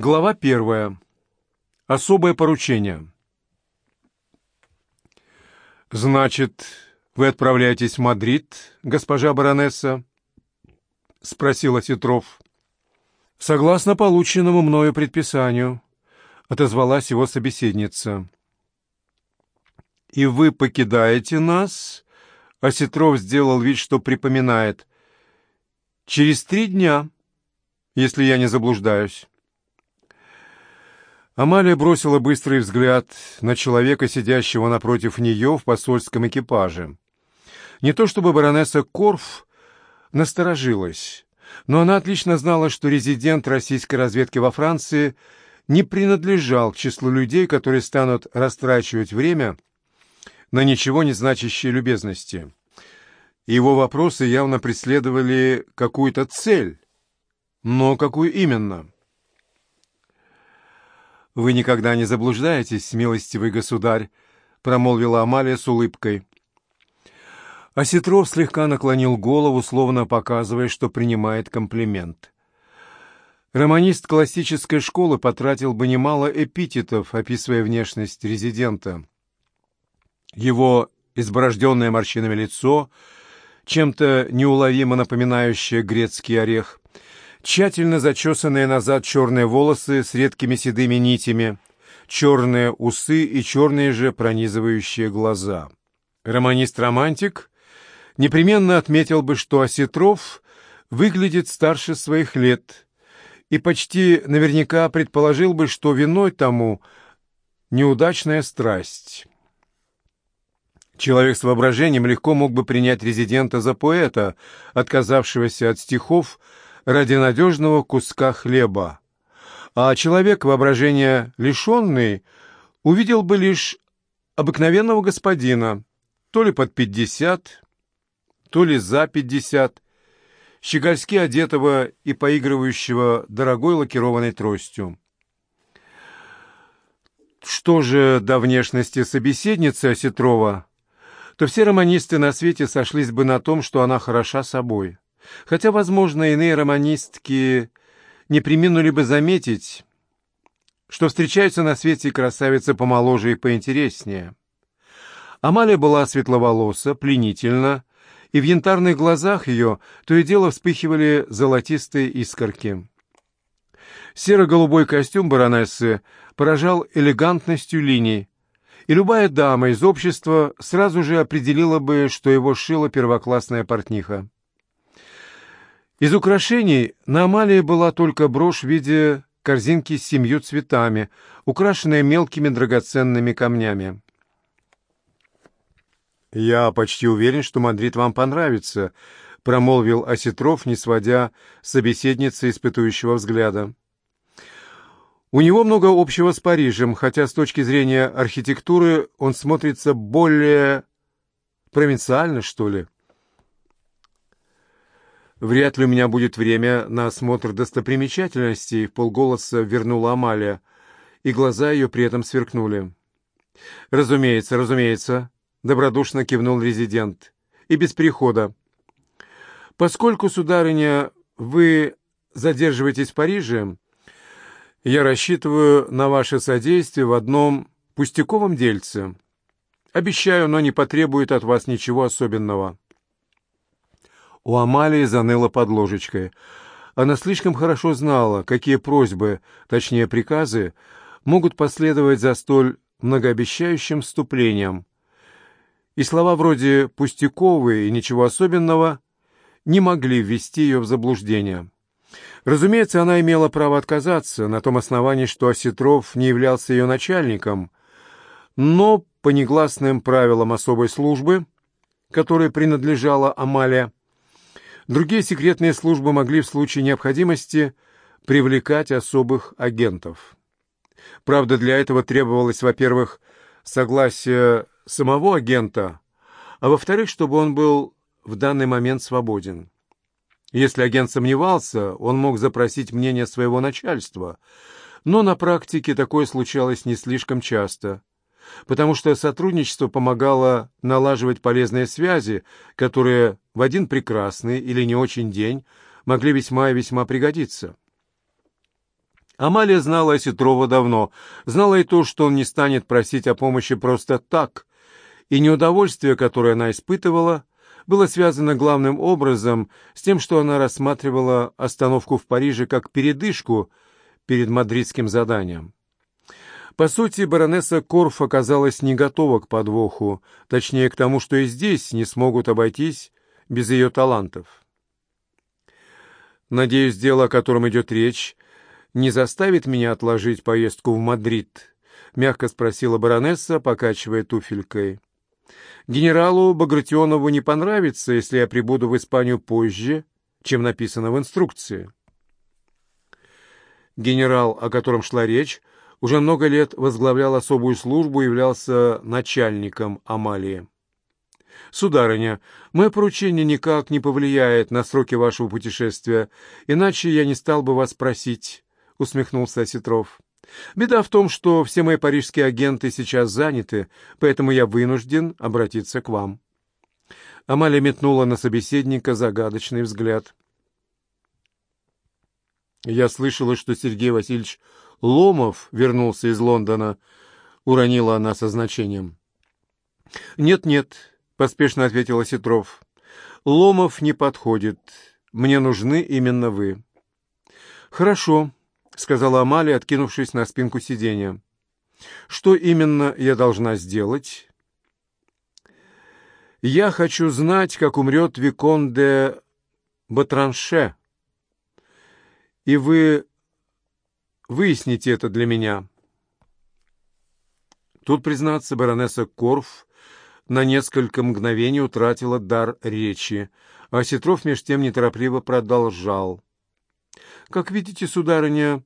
Глава первая. Особое поручение. «Значит, вы отправляетесь в Мадрид, госпожа баронесса?» — спросил Осетров. «Согласно полученному мною предписанию», — отозвалась его собеседница. «И вы покидаете нас?» — Осетров сделал вид, что припоминает. «Через три дня, если я не заблуждаюсь». Амалия бросила быстрый взгляд на человека, сидящего напротив нее в посольском экипаже. Не то чтобы баронесса Корф насторожилась, но она отлично знала, что резидент российской разведки во Франции не принадлежал к числу людей, которые станут растрачивать время на ничего не значащие любезности. Его вопросы явно преследовали какую-то цель. Но какую именно? — «Вы никогда не заблуждаетесь, милостивый государь», — промолвила Амалия с улыбкой. Осетров слегка наклонил голову, словно показывая, что принимает комплимент. Романист классической школы потратил бы немало эпитетов, описывая внешность резидента. Его изборожденное морщинами лицо, чем-то неуловимо напоминающее грецкий орех, Тщательно зачесанные назад черные волосы с редкими седыми нитями, черные усы и черные же пронизывающие глаза. Романист-романтик непременно отметил бы, что Осетров выглядит старше своих лет и почти наверняка предположил бы, что виной тому неудачная страсть. Человек с воображением легко мог бы принять резидента за поэта, отказавшегося от стихов, ради надежного куска хлеба, а человек воображения лишенный увидел бы лишь обыкновенного господина, то ли под пятьдесят, то ли за пятьдесят, щегольски одетого и поигрывающего дорогой лакированной тростью. Что же до внешности собеседницы Осетрова, то все романисты на свете сошлись бы на том, что она хороша собой. Хотя, возможно, иные романистки не приминули бы заметить, что встречаются на свете красавицы помоложе и поинтереснее. Амалия была светловолоса, пленительна, и в янтарных глазах ее то и дело вспыхивали золотистые искорки. Серо-голубой костюм баронессы поражал элегантностью линий, и любая дама из общества сразу же определила бы, что его шила первоклассная портниха. Из украшений на Амалии была только брошь в виде корзинки с семью цветами, украшенная мелкими драгоценными камнями. «Я почти уверен, что Мадрид вам понравится», — промолвил Осетров, не сводя собеседницы испытующего взгляда. «У него много общего с Парижем, хотя с точки зрения архитектуры он смотрится более провинциально, что ли». «Вряд ли у меня будет время на осмотр достопримечательностей», — полголоса вернула Амалия, и глаза ее при этом сверкнули. «Разумеется, разумеется», — добродушно кивнул резидент, — «и без перехода. Поскольку, сударыня, вы задерживаетесь в Париже, я рассчитываю на ваше содействие в одном пустяковом дельце. Обещаю, но не потребует от вас ничего особенного». У Амалии заныло под ложечкой. Она слишком хорошо знала, какие просьбы, точнее приказы, могут последовать за столь многообещающим вступлением. И слова вроде «пустяковые» и «ничего особенного» не могли ввести ее в заблуждение. Разумеется, она имела право отказаться на том основании, что Осетров не являлся ее начальником, но по негласным правилам особой службы, которой принадлежала Амалия, Другие секретные службы могли в случае необходимости привлекать особых агентов. Правда, для этого требовалось, во-первых, согласие самого агента, а во-вторых, чтобы он был в данный момент свободен. Если агент сомневался, он мог запросить мнение своего начальства, но на практике такое случалось не слишком часто потому что сотрудничество помогало налаживать полезные связи, которые в один прекрасный или не очень день могли весьма и весьма пригодиться. Амалия знала Осетрова давно, знала и то, что он не станет просить о помощи просто так, и неудовольствие, которое она испытывала, было связано главным образом с тем, что она рассматривала остановку в Париже как передышку перед мадридским заданием. По сути, баронесса Корф оказалась не готова к подвоху, точнее к тому, что и здесь не смогут обойтись без ее талантов. «Надеюсь, дело, о котором идет речь, не заставит меня отложить поездку в Мадрид?» — мягко спросила баронесса, покачивая туфелькой. «Генералу Багратионову не понравится, если я прибуду в Испанию позже, чем написано в инструкции». Генерал, о котором шла речь, уже много лет возглавлял особую службу и являлся начальником Амалии. «Сударыня, мое поручение никак не повлияет на сроки вашего путешествия, иначе я не стал бы вас просить», — усмехнулся Осетров. «Беда в том, что все мои парижские агенты сейчас заняты, поэтому я вынужден обратиться к вам». Амалия метнула на собеседника загадочный взгляд. «Я слышала, что Сергей Васильевич Ломов вернулся из Лондона», — уронила она со значением. «Нет-нет», — поспешно ответила Ситров. «Ломов не подходит. Мне нужны именно вы». «Хорошо», — сказала Амалия, откинувшись на спинку сиденья. «Что именно я должна сделать?» «Я хочу знать, как умрет Викон де Батранше. И вы Выясните это для меня». Тут, признаться, баронесса Корф на несколько мгновений утратила дар речи, а Сетров меж тем неторопливо продолжал. «Как видите, сударыня,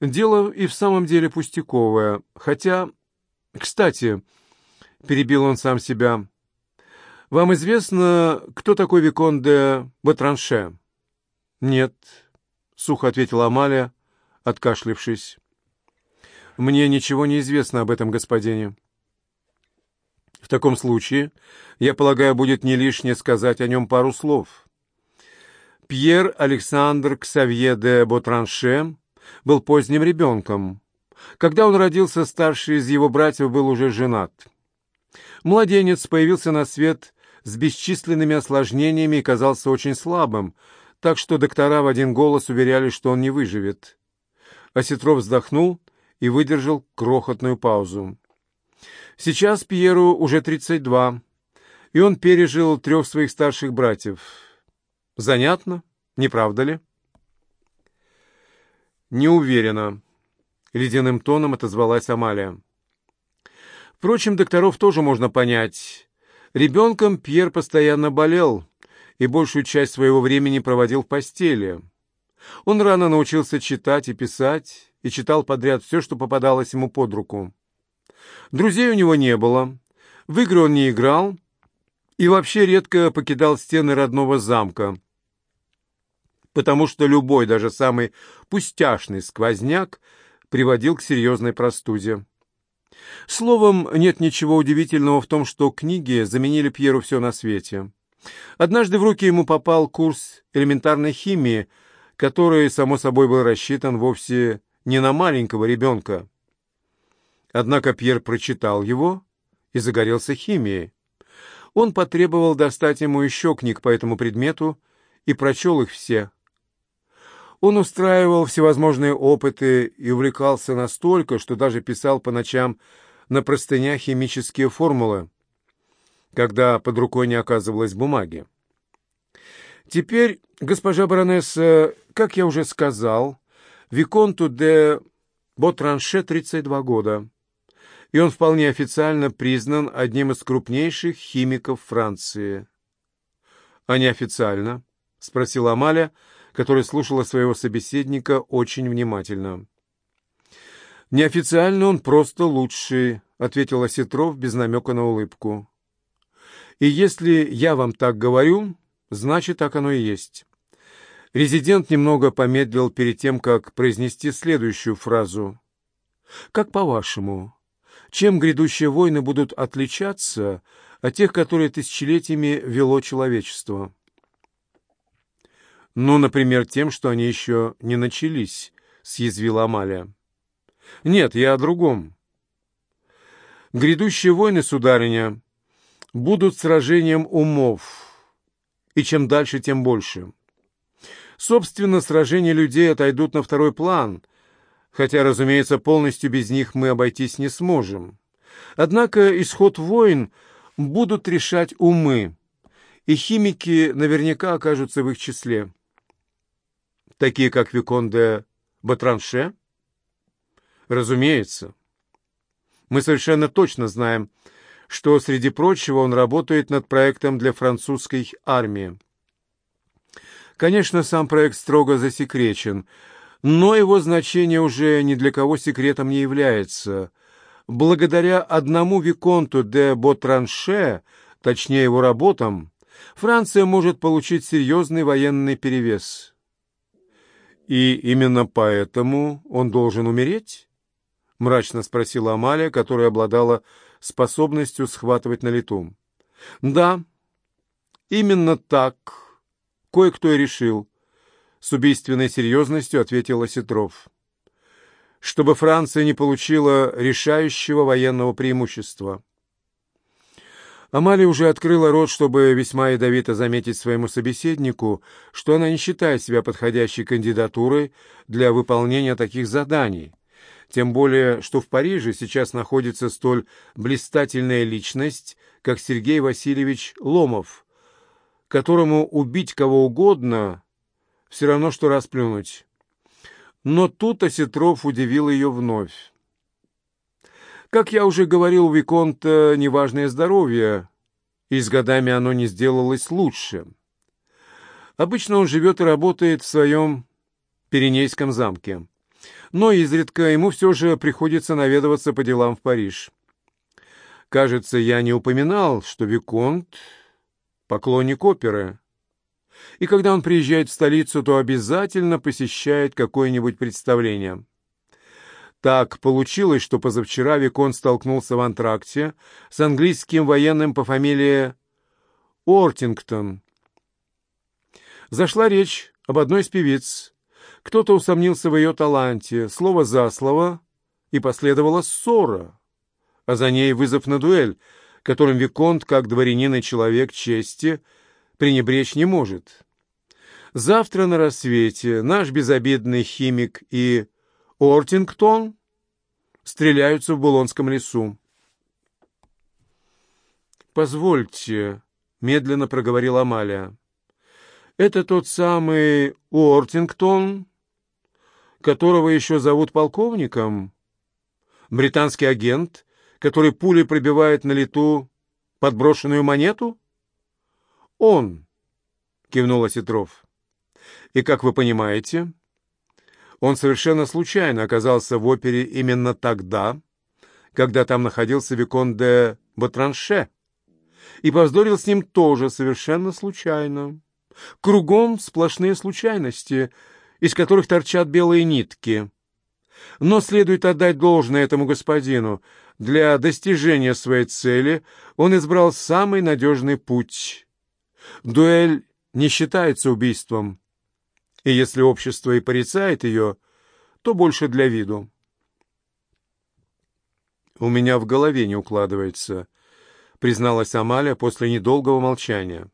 дело и в самом деле пустяковое, хотя... Кстати, — перебил он сам себя, — вам известно, кто такой Викон де Батранше?» «Нет», — сухо ответила Амалия, откашлившись. «Мне ничего не известно об этом господине». «В таком случае, я полагаю, будет не лишнее сказать о нем пару слов». Пьер Александр Ксавье де Ботранше был поздним ребенком. Когда он родился, старший из его братьев был уже женат. Младенец появился на свет с бесчисленными осложнениями и казался очень слабым, так что доктора в один голос уверяли, что он не выживет. Осетров вздохнул и выдержал крохотную паузу. Сейчас Пьеру уже 32, и он пережил трех своих старших братьев. Занятно, не правда ли? Не уверена, ледяным тоном отозвалась Амалия. Впрочем, докторов тоже можно понять. Ребенком Пьер постоянно болел и большую часть своего времени проводил в постели. Он рано научился читать и писать, и читал подряд все, что попадалось ему под руку. Друзей у него не было, в игры он не играл и вообще редко покидал стены родного замка, потому что любой, даже самый пустяшный сквозняк приводил к серьезной простуде. Словом, нет ничего удивительного в том, что книги заменили Пьеру все на свете. Однажды в руки ему попал курс элементарной химии – который, само собой, был рассчитан вовсе не на маленького ребенка. Однако Пьер прочитал его и загорелся химией. Он потребовал достать ему еще книг по этому предмету и прочел их все. Он устраивал всевозможные опыты и увлекался настолько, что даже писал по ночам на простынях химические формулы, когда под рукой не оказывалось бумаги. Теперь, госпожа баронесса, как я уже сказал, Виконту де Ботранше 32 года, и он вполне официально признан одним из крупнейших химиков Франции. «А неофициально?» — спросила Амаля, которая слушала своего собеседника очень внимательно. «Неофициально он просто лучший», — ответил Осетров без намека на улыбку. «И если я вам так говорю, Значит, так оно и есть. Резидент немного помедлил перед тем, как произнести следующую фразу. «Как по-вашему, чем грядущие войны будут отличаться от тех, которые тысячелетиями вело человечество?» «Ну, например, тем, что они еще не начались», — съязвила Амалия. «Нет, я о другом. Грядущие войны, сударыня, будут сражением умов, и чем дальше, тем больше. Собственно, сражения людей отойдут на второй план, хотя, разумеется, полностью без них мы обойтись не сможем. Однако исход войн будут решать умы, и химики наверняка окажутся в их числе. Такие, как Викон де Батранше? Разумеется. Мы совершенно точно знаем, что, среди прочего, он работает над проектом для французской армии. Конечно, сам проект строго засекречен, но его значение уже ни для кого секретом не является. Благодаря одному Виконту де Ботранше, точнее его работам, Франция может получить серьезный военный перевес. И именно поэтому он должен умереть? — мрачно спросила Амалия, которая обладала способностью схватывать на лету. «Да, именно так кое-кто и решил», — с убийственной серьезностью ответил Осетров. «Чтобы Франция не получила решающего военного преимущества». Амалия уже открыла рот, чтобы весьма ядовито заметить своему собеседнику, что она не считает себя подходящей кандидатурой для выполнения таких заданий, тем более, что в Париже сейчас находится столь блистательная личность, как Сергей Васильевич Ломов, которому убить кого угодно все равно, что расплюнуть. Но тут Осетров удивил ее вновь. Как я уже говорил, у Виконта неважное здоровье, и с годами оно не сделалось лучше. Обычно он живет и работает в своем Пиренейском замке но изредка ему все же приходится наведываться по делам в Париж. Кажется, я не упоминал, что Виконт — поклонник оперы. И когда он приезжает в столицу, то обязательно посещает какое-нибудь представление. Так получилось, что позавчера Виконт столкнулся в антракте с английским военным по фамилии Ортингтон. Зашла речь об одной из певиц, кто-то усомнился в ее таланте, слово за слово, и последовала ссора, а за ней вызов на дуэль, которым Виконт, как дворянин и человек чести, пренебречь не может. Завтра на рассвете наш безобидный химик и Ортингтон стреляются в Булонском лесу. «Позвольте», — медленно проговорила Амалия, — «это тот самый Уортингтон, которого еще зовут полковником? Британский агент, который пулей пробивает на лету подброшенную монету? Он, кивнул Осетров. И, как вы понимаете, он совершенно случайно оказался в опере именно тогда, когда там находился Викон де Батранше, и повздорил с ним тоже совершенно случайно. Кругом сплошные случайности — из которых торчат белые нитки. Но следует отдать должное этому господину. Для достижения своей цели он избрал самый надежный путь. Дуэль не считается убийством, и если общество и порицает ее, то больше для виду. «У меня в голове не укладывается», — призналась Амалия после недолгого молчания.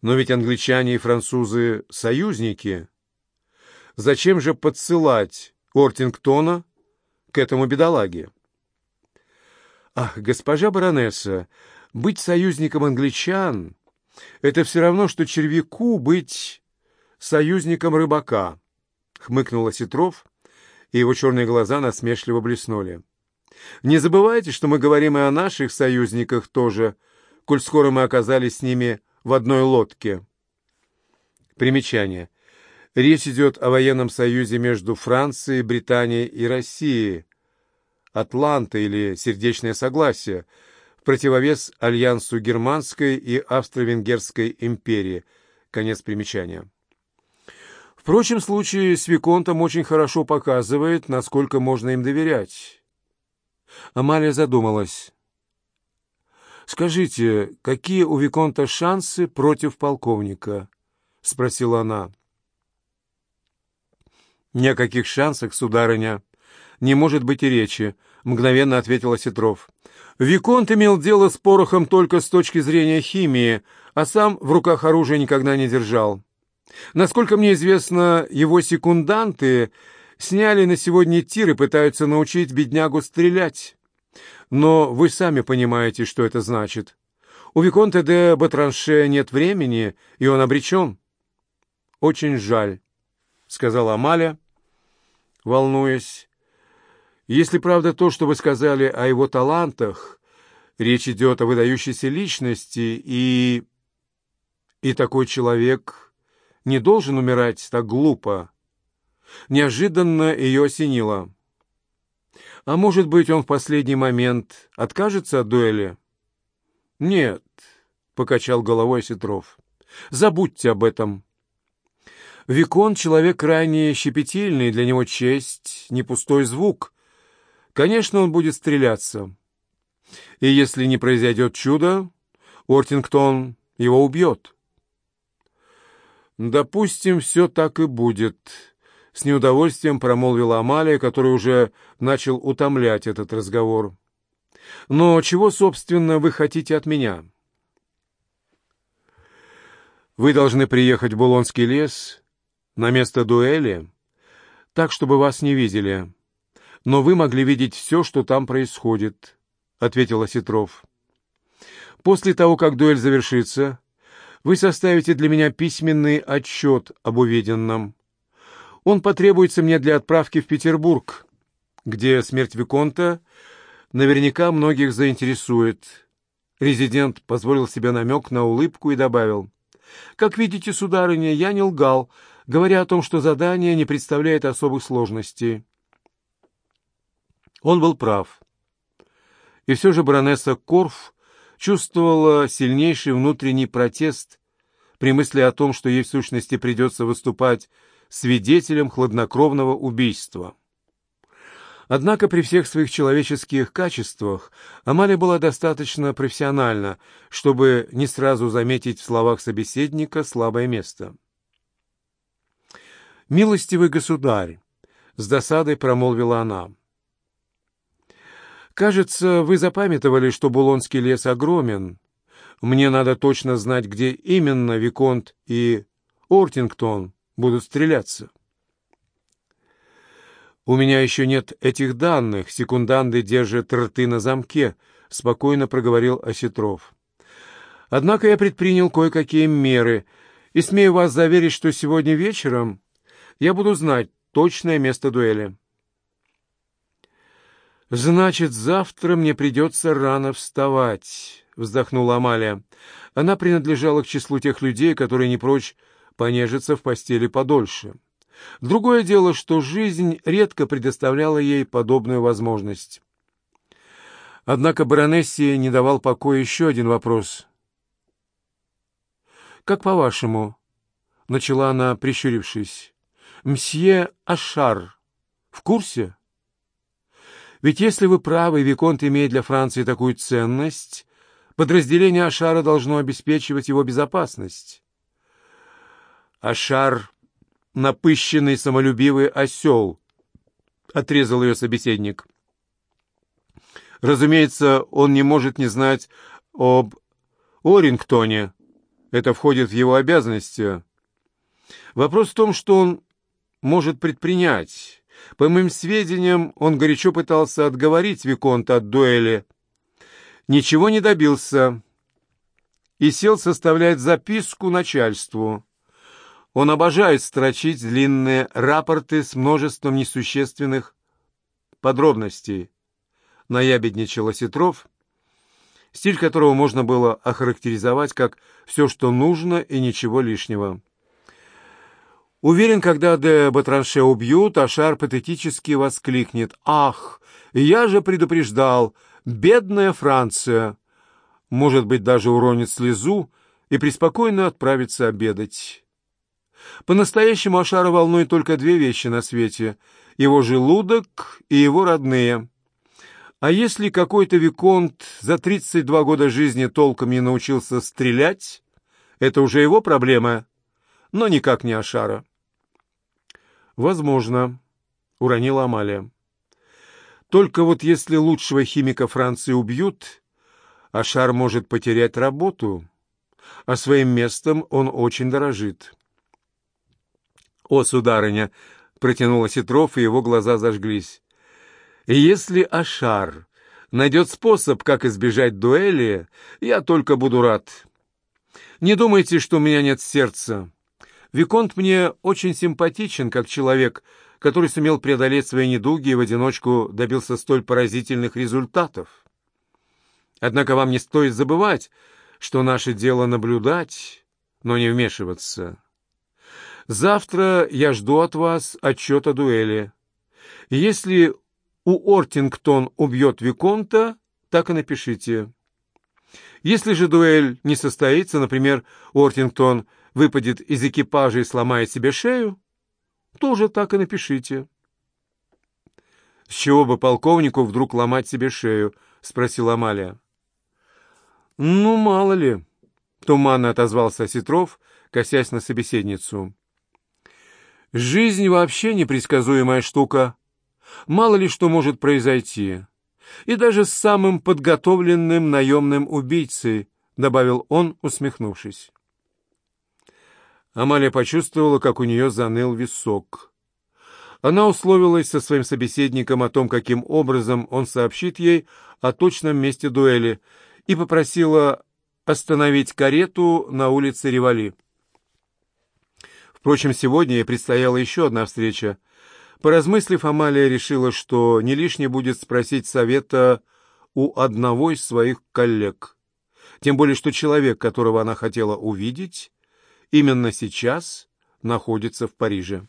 «Но ведь англичане и французы — союзники». Зачем же подсылать Ортингтона к этому бедолаге? Ах, госпожа баронесса, быть союзником англичан — это все равно, что червяку быть союзником рыбака, — хмыкнул Осетров, и его черные глаза насмешливо блеснули. Не забывайте, что мы говорим и о наших союзниках тоже, коль скоро мы оказались с ними в одной лодке. Примечание. Речь идет о военном союзе между Францией, Британией и Россией. Атланта или сердечное согласие в противовес альянсу Германской и Австро-Венгерской империи. Конец примечания. Впрочем, случай с Виконтом очень хорошо показывает, насколько можно им доверять. Амалия задумалась. «Скажите, какие у Виконта шансы против полковника?» — спросила она. «Ни о каких шансах, сударыня, не может быть и речи», — мгновенно ответил Осетров. «Виконт имел дело с порохом только с точки зрения химии, а сам в руках оружие никогда не держал. Насколько мне известно, его секунданты сняли на сегодня тир и пытаются научить беднягу стрелять. Но вы сами понимаете, что это значит. У Виконта де Батранше нет времени, и он обречен». «Очень жаль», — сказала Амаля, волнуясь. «Если правда то, что вы сказали о его талантах, речь идет о выдающейся личности, и... и такой человек не должен умирать так глупо». Неожиданно ее осенило. «А может быть, он в последний момент откажется от дуэли?» «Нет», — покачал головой Сетров. «Забудьте об этом». Викон — человек крайне щепетильный, для него честь — не пустой звук. Конечно, он будет стреляться. И если не произойдет чудо, Ортингтон его убьет. «Допустим, все так и будет», — с неудовольствием промолвила Амалия, который уже начал утомлять этот разговор. «Но чего, собственно, вы хотите от меня?» «Вы должны приехать в Булонский лес на место дуэли, так, чтобы вас не видели. Но вы могли видеть все, что там происходит», — ответил Осетров. «После того, как дуэль завершится, вы составите для меня письменный отчет об увиденном. Он потребуется мне для отправки в Петербург, где смерть Виконта наверняка многих заинтересует». Резидент позволил себе намек на улыбку и добавил. «Как видите, сударыня, я не лгал, говоря о том, что задание не представляет особых сложностей. Он был прав. И все же баронесса Корф чувствовала сильнейший внутренний протест при мысли о том, что ей в сущности придется выступать свидетелем хладнокровного убийства. Однако при всех своих человеческих качествах Амалия была достаточно профессиональна, чтобы не сразу заметить в словах собеседника слабое место. «Милостивый государь!» — с досадой промолвила она. «Кажется, вы запамятовали, что Булонский лес огромен. Мне надо точно знать, где именно Виконт и Ортингтон будут стреляться». «У меня еще нет этих данных. Секунданты держат рты на замке», — спокойно проговорил Осетров. «Однако я предпринял кое-какие меры, и смею вас заверить, что сегодня вечером я буду знать точное место дуэли. «Значит, завтра мне придется рано вставать», — вздохнула Амалия. Она принадлежала к числу тех людей, которые не прочь понежиться в постели подольше. Другое дело, что жизнь редко предоставляла ей подобную возможность. Однако баронессе не давал покоя еще один вопрос. «Как по-вашему?» — начала она, прищурившись. Мсье Ашар в курсе? Ведь если вы правы, Виконт имеет для Франции такую ценность, подразделение Ашара должно обеспечивать его безопасность. Ашар — напыщенный самолюбивый осел, — отрезал ее собеседник. Разумеется, он не может не знать об Орингтоне. Это входит в его обязанности. Вопрос в том, что он может предпринять. По моим сведениям, он горячо пытался отговорить Виконта от дуэли. Ничего не добился и сел составлять записку начальству. Он обожает строчить длинные рапорты с множеством несущественных подробностей. Наябедничал Осетров, стиль которого можно было охарактеризовать как «все, что нужно и ничего лишнего». Уверен, когда де Батранше убьют, Ашар патетически воскликнет «Ах, я же предупреждал! Бедная Франция!» Может быть, даже уронит слезу и преспокойно отправится обедать. По-настоящему Ашара волнует только две вещи на свете — его желудок и его родные. А если какой-то Виконт за 32 года жизни толком не научился стрелять, это уже его проблема, но никак не Ашара. «Возможно», — уронила Амалия. «Только вот если лучшего химика Франции убьют, Ашар может потерять работу, а своим местом он очень дорожит». «О, сударыня!» — протянул Осетров, и его глаза зажглись. «И если Ашар найдет способ, как избежать дуэли, я только буду рад. Не думайте, что у меня нет сердца. Виконт мне очень симпатичен, как человек, который сумел преодолеть свои недуги и в одиночку добился столь поразительных результатов. Однако вам не стоит забывать, что наше дело наблюдать, но не вмешиваться. Завтра я жду от вас отчет о дуэли. Если у Ортингтон убьет Виконта, так и напишите. Если же дуэль не состоится, например, Ортингтон выпадет из экипажа и сломает себе шею, тоже так и напишите. — С чего бы полковнику вдруг ломать себе шею? — спросила Амалия. — Ну, мало ли, — туманно отозвался Осетров, косясь на собеседницу. — Жизнь вообще непредсказуемая штука. Мало ли что может произойти. И даже с самым подготовленным наемным убийцей, — добавил он, усмехнувшись. Амалия почувствовала, как у нее заныл висок. Она условилась со своим собеседником о том, каким образом он сообщит ей о точном месте дуэли, и попросила остановить карету на улице Ревали. Впрочем, сегодня ей предстояла еще одна встреча. Поразмыслив, Амалия решила, что не лишне будет спросить совета у одного из своих коллег. Тем более, что человек, которого она хотела увидеть, именно сейчас находится в Париже.